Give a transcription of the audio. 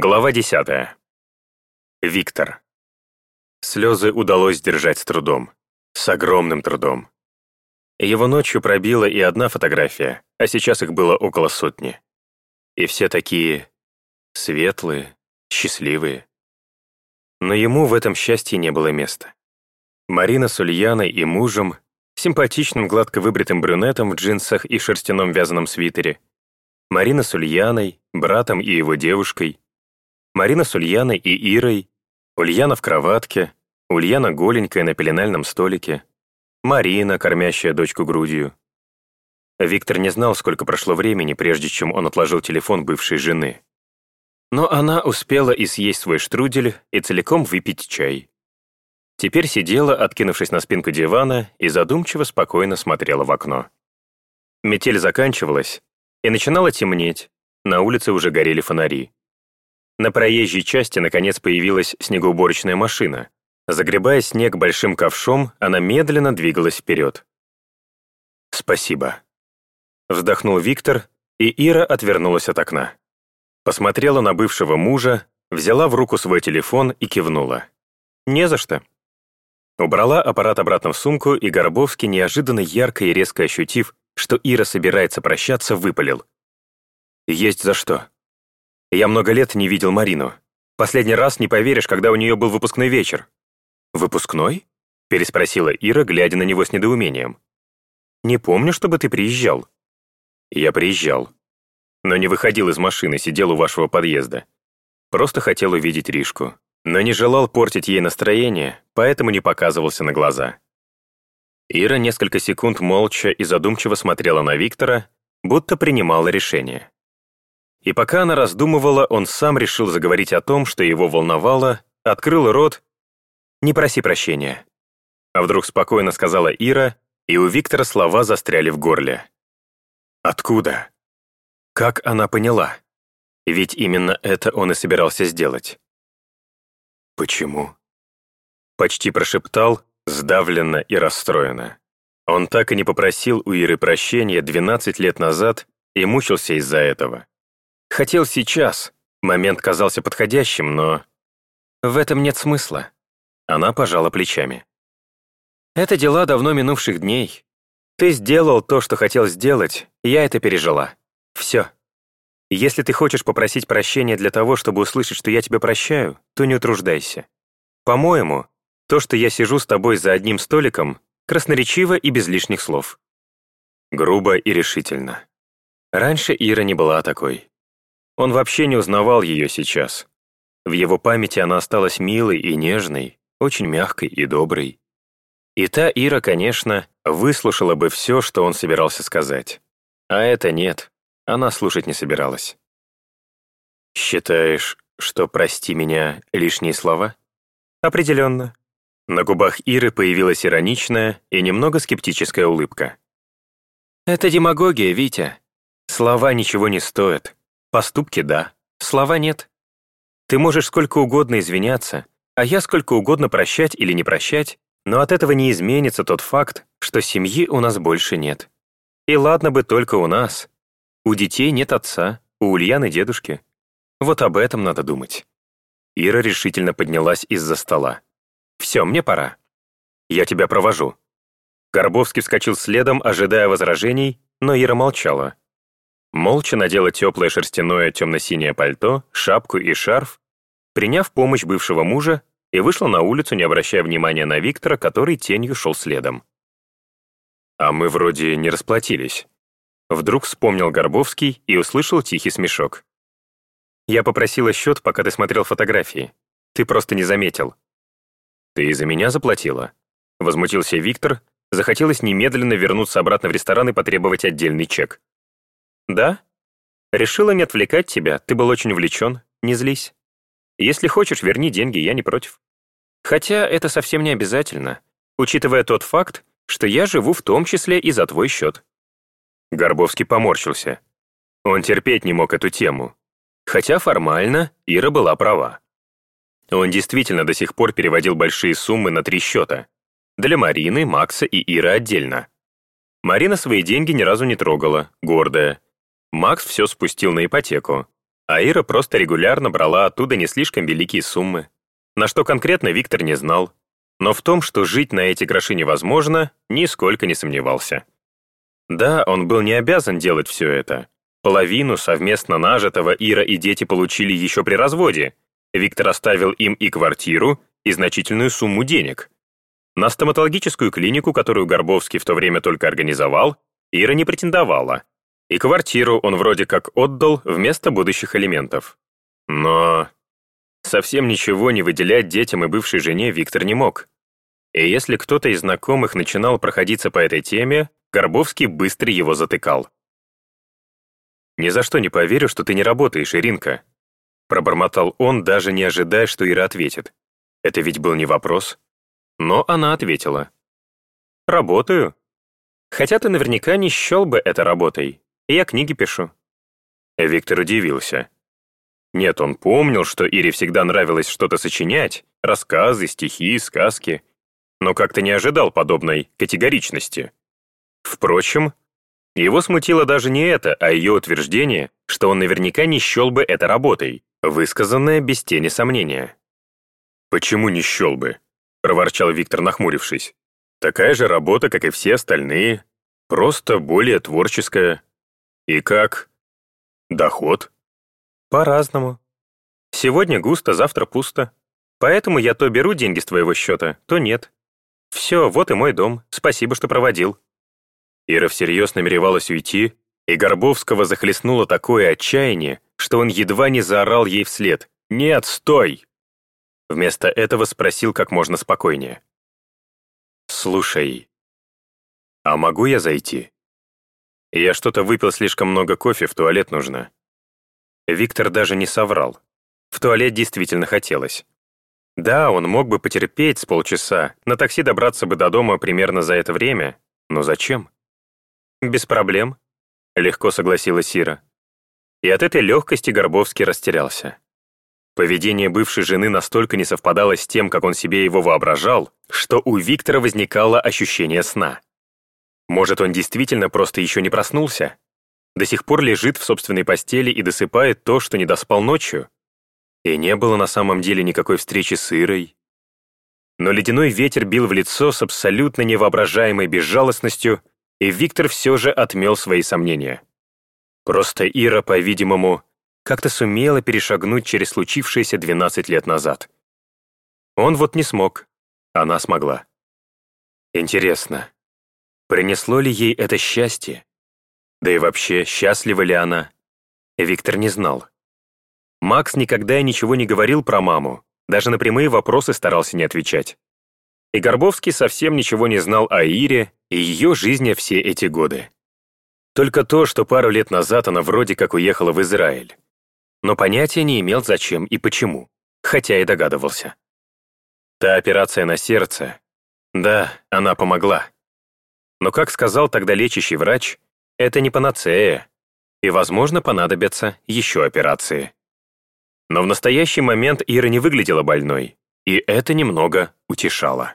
Глава 10. Виктор. Слезы удалось держать с трудом. С огромным трудом. Его ночью пробила и одна фотография, а сейчас их было около сотни. И все такие светлые, счастливые. Но ему в этом счастье не было места. Марина с Ульяной и мужем, симпатичным гладко выбритым брюнетом в джинсах и шерстяном вязаном свитере, Марина с Ульяной, братом и его девушкой, Марина с Ульяной и Ирой, Ульяна в кроватке, Ульяна голенькая на пеленальном столике, Марина, кормящая дочку грудью. Виктор не знал, сколько прошло времени, прежде чем он отложил телефон бывшей жены. Но она успела и съесть свой штрудель, и целиком выпить чай. Теперь сидела, откинувшись на спинку дивана, и задумчиво спокойно смотрела в окно. Метель заканчивалась, и начинало темнеть, на улице уже горели фонари. На проезжей части, наконец, появилась снегоуборочная машина. Загребая снег большим ковшом, она медленно двигалась вперед. «Спасибо», — вздохнул Виктор, и Ира отвернулась от окна. Посмотрела на бывшего мужа, взяла в руку свой телефон и кивнула. «Не за что». Убрала аппарат обратно в сумку, и Горбовский, неожиданно ярко и резко ощутив, что Ира собирается прощаться, выпалил. «Есть за что». Я много лет не видел Марину. Последний раз, не поверишь, когда у нее был выпускной вечер». «Выпускной?» — переспросила Ира, глядя на него с недоумением. «Не помню, чтобы ты приезжал». «Я приезжал. Но не выходил из машины, сидел у вашего подъезда. Просто хотел увидеть Ришку. Но не желал портить ей настроение, поэтому не показывался на глаза». Ира несколько секунд молча и задумчиво смотрела на Виктора, будто принимала решение. И пока она раздумывала, он сам решил заговорить о том, что его волновало, открыл рот «Не проси прощения». А вдруг спокойно сказала Ира, и у Виктора слова застряли в горле. Откуда? Как она поняла? Ведь именно это он и собирался сделать. Почему? Почти прошептал, сдавленно и расстроенно. Он так и не попросил у Иры прощения 12 лет назад и мучился из-за этого. Хотел сейчас. Момент казался подходящим, но... В этом нет смысла. Она пожала плечами. Это дела давно минувших дней. Ты сделал то, что хотел сделать, я это пережила. Все. Если ты хочешь попросить прощения для того, чтобы услышать, что я тебя прощаю, то не утруждайся. По-моему, то, что я сижу с тобой за одним столиком, красноречиво и без лишних слов. Грубо и решительно. Раньше Ира не была такой. Он вообще не узнавал ее сейчас. В его памяти она осталась милой и нежной, очень мягкой и доброй. И та Ира, конечно, выслушала бы все, что он собирался сказать. А это нет, она слушать не собиралась. «Считаешь, что «прости меня» — лишние слова?» «Определенно». На губах Иры появилась ироничная и немного скептическая улыбка. «Это демагогия, Витя. Слова ничего не стоят. Поступки — да, слова — нет. Ты можешь сколько угодно извиняться, а я сколько угодно прощать или не прощать, но от этого не изменится тот факт, что семьи у нас больше нет. И ладно бы только у нас. У детей нет отца, у Ульяны дедушки. Вот об этом надо думать. Ира решительно поднялась из-за стола. «Все, мне пора. Я тебя провожу». Горбовский вскочил следом, ожидая возражений, но Ира молчала, Молча надела теплое шерстяное темно-синее пальто, шапку и шарф, приняв помощь бывшего мужа, и вышла на улицу, не обращая внимания на Виктора, который тенью шел следом. «А мы вроде не расплатились». Вдруг вспомнил Горбовский и услышал тихий смешок. «Я попросила счет, пока ты смотрел фотографии. Ты просто не заметил». «Ты из-за меня заплатила?» Возмутился Виктор, захотелось немедленно вернуться обратно в ресторан и потребовать отдельный чек. «Да? Решила не отвлекать тебя, ты был очень увлечен, не злись. Если хочешь, верни деньги, я не против. Хотя это совсем не обязательно, учитывая тот факт, что я живу в том числе и за твой счет». Горбовский поморщился. Он терпеть не мог эту тему. Хотя формально Ира была права. Он действительно до сих пор переводил большие суммы на три счета. Для Марины, Макса и Иры отдельно. Марина свои деньги ни разу не трогала, гордая, Макс все спустил на ипотеку. А Ира просто регулярно брала оттуда не слишком великие суммы. На что конкретно Виктор не знал, но в том, что жить на эти гроши невозможно, нисколько не сомневался. Да, он был не обязан делать все это. Половину совместно нажитого Ира и дети получили еще при разводе. Виктор оставил им и квартиру, и значительную сумму денег. На стоматологическую клинику, которую Горбовский в то время только организовал, Ира не претендовала. И квартиру он вроде как отдал вместо будущих элементов. Но совсем ничего не выделять детям и бывшей жене Виктор не мог. И если кто-то из знакомых начинал проходиться по этой теме, Горбовский быстро его затыкал. «Ни за что не поверю, что ты не работаешь, Иринка», пробормотал он, даже не ожидая, что Ира ответит. Это ведь был не вопрос. Но она ответила. «Работаю. Хотя ты наверняка не счел бы это работой. Я книги пишу». Виктор удивился. Нет, он помнил, что Ире всегда нравилось что-то сочинять, рассказы, стихи, сказки, но как-то не ожидал подобной категоричности. Впрочем, его смутило даже не это, а ее утверждение, что он наверняка не счел бы это работой, высказанное без тени сомнения. «Почему не счел бы?» — проворчал Виктор, нахмурившись. «Такая же работа, как и все остальные, просто более творческая. И как? Доход?» «По-разному. Сегодня густо, завтра пусто. Поэтому я то беру деньги с твоего счета, то нет. Все, вот и мой дом. Спасибо, что проводил». Ира всерьез намеревалась уйти, и Горбовского захлестнуло такое отчаяние, что он едва не заорал ей вслед. «Нет, стой!» Вместо этого спросил как можно спокойнее. «Слушай, а могу я зайти? Я что-то выпил слишком много кофе, в туалет нужно». Виктор даже не соврал. В туалет действительно хотелось. Да, он мог бы потерпеть с полчаса, на такси добраться бы до дома примерно за это время, но зачем? «Без проблем», — легко согласилась Сира. И от этой легкости Горбовский растерялся. Поведение бывшей жены настолько не совпадало с тем, как он себе его воображал, что у Виктора возникало ощущение сна. Может, он действительно просто еще не проснулся? До сих пор лежит в собственной постели и досыпает то, что не доспал ночью? И не было на самом деле никакой встречи с Ирой. Но ледяной ветер бил в лицо с абсолютно невоображаемой безжалостностью, и Виктор все же отмел свои сомнения. Просто Ира, по-видимому, как-то сумела перешагнуть через случившееся 12 лет назад. Он вот не смог, она смогла. Интересно, принесло ли ей это счастье? Да и вообще, счастлива ли она? Виктор не знал. Макс никогда и ничего не говорил про маму, даже на прямые вопросы старался не отвечать. И Горбовский совсем ничего не знал о Ире и ее жизни все эти годы. Только то, что пару лет назад она вроде как уехала в Израиль но понятия не имел, зачем и почему, хотя и догадывался. Та операция на сердце, да, она помогла. Но, как сказал тогда лечащий врач, это не панацея, и, возможно, понадобятся еще операции. Но в настоящий момент Ира не выглядела больной, и это немного утешало.